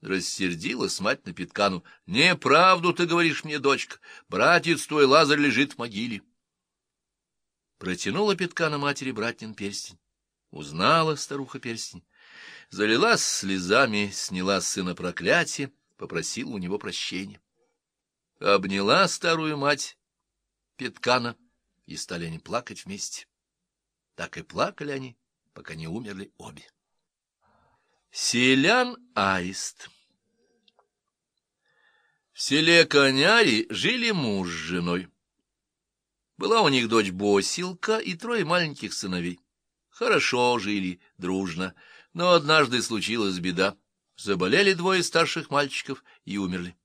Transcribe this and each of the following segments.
Рассердилась мать на Питкану. — Неправду ты говоришь мне, дочка. Братец твой Лазарь лежит в могиле. Протянула Питкана матери братнин перстень. Узнала старуха перстень. Залилась слезами, сняла с сына проклятие, попросила у него прощения. Обняла старую мать Питкана, и стали они плакать вместе. Так и плакали они, пока не умерли обе. Селян Аист В селе Коняри жили муж с женой. Была у них дочь Босилка и трое маленьких сыновей. Хорошо жили, дружно, но однажды случилась беда. Заболели двое старших мальчиков и умерли.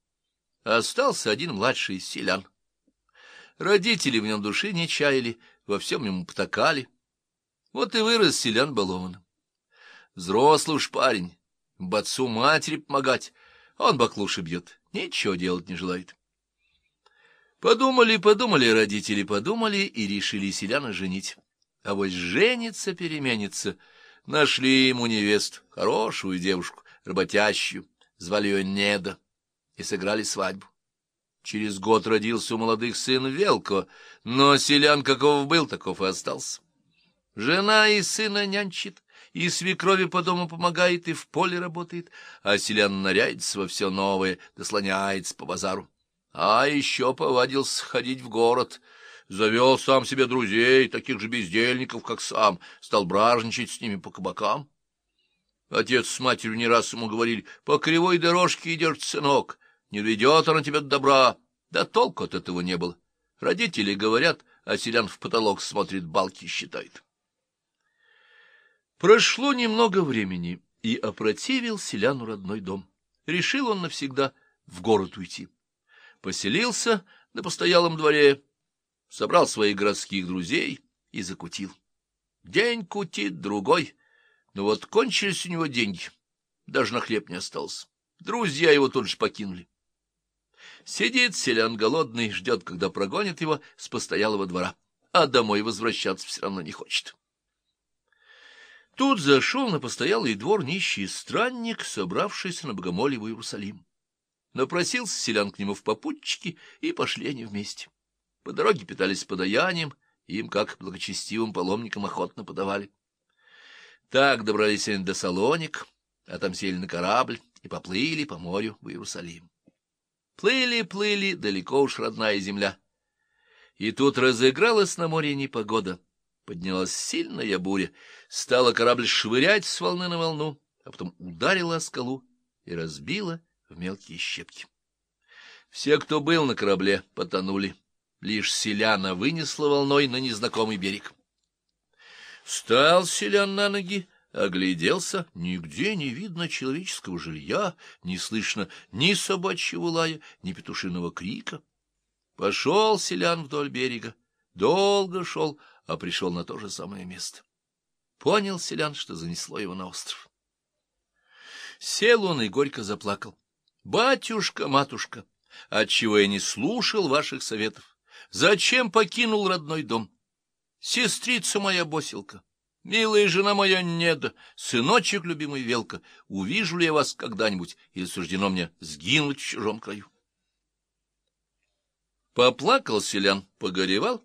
Остался один младший селян. Родители в нем души не чаяли, во всем ему потакали. Вот и вырос селян балованным. Взрослый уж парень, бацу матери помогать, он баклуши бьет, ничего делать не желает. Подумали, подумали родители, подумали и решили селяна женить. А вот женится, переменится. Нашли ему невесту, хорошую девушку, работящую, звали ее Неда, и сыграли свадьбу. Через год родился у молодых сын Велко, но селян каков был, таков и остался. Жена и сына нянчит, и свекрови по дому помогает, и в поле работает, а селян наряется во все новое, дослоняется по базару. А еще повадился ходить в город, завел сам себе друзей, таких же бездельников, как сам, стал бражничать с ними по кабакам. Отец с матерью не раз ему говорили, по кривой дорожке идешь, сынок, не ведет она тебя до добра. Да толку от этого не было. Родители говорят, а селян в потолок смотрит, балки считает. Прошло немного времени, и опротивил селяну родной дом. Решил он навсегда в город уйти. Поселился на постоялом дворе, собрал своих городских друзей и закутил. День кутит, другой, но вот кончились у него деньги, даже на хлеб не осталось. Друзья его тут же покинули. Сидит селян голодный, ждет, когда прогонит его с постоялого двора, а домой возвращаться все равно не хочет. Тут зашел на постоялый двор нищий странник, собравшийся на богомолье в Иерусалим. Напросился селян к нему в попутчики, и пошли они вместе. По дороге питались подаянием, им, как благочестивым паломникам, охотно подавали. Так добрались они до Салоник, а там сели на корабль и поплыли по морю в Иерусалим. Плыли, плыли, далеко уж родная земля. И тут разыгралась на море непогода. Поднялась сильная буря, стала корабль швырять с волны на волну, а потом ударила о скалу и разбила в мелкие щепки. Все, кто был на корабле, потонули. Лишь селяна вынесла волной на незнакомый берег. Встал селян на ноги, огляделся, нигде не видно человеческого жилья, не слышно ни собачьего лая, ни петушиного крика. Пошел селян вдоль берега, долго шел, а пришел на то же самое место. Понял селян, что занесло его на остров. Сел он и горько заплакал. «Батюшка, матушка, отчего я не слушал ваших советов? Зачем покинул родной дом? Сестрица моя босилка, милая жена моя Неда, сыночек любимый Велка, увижу ли я вас когда-нибудь, или суждено мне сгинуть в чужом краю?» Поплакал селян, погоревал,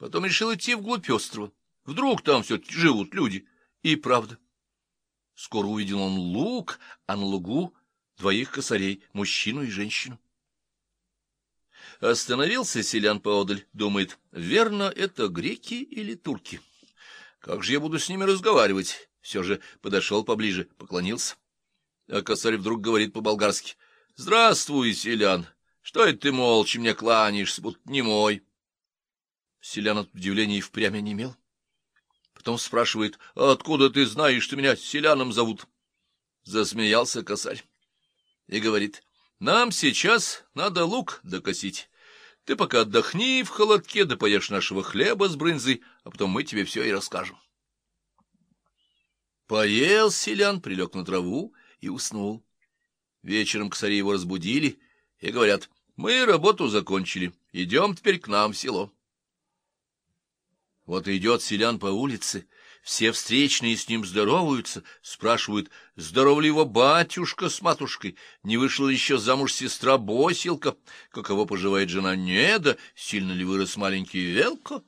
Потом решил идти вглубь острова. Вдруг там все живут люди. И правда. Скоро увидел он луг, а на лугу двоих косарей, мужчину и женщину. Остановился селян поодаль, думает, верно, это греки или турки. Как же я буду с ними разговаривать? Все же подошел поближе, поклонился. А косарь вдруг говорит по-болгарски, — Здравствуй, селян! Что это ты молча мне кланяешься, будто не мой? Селян от удивления и впрямь онемел. Потом спрашивает, а откуда ты знаешь, что меня селяном зовут? Засмеялся косарь и говорит, нам сейчас надо лук докосить. Ты пока отдохни в холодке, да поешь нашего хлеба с брынзой, а потом мы тебе все и расскажем. Поел селян, прилег на траву и уснул. Вечером косари его разбудили и говорят, мы работу закончили, идем теперь к нам в село. Вот идет селян по улице, Все встречные с ним здороваются, спрашивают, здоров ли его батюшка с матушкой, не вышла еще замуж сестра Босилка, каково поживает жена Неда, сильно ли вырос маленький Велко.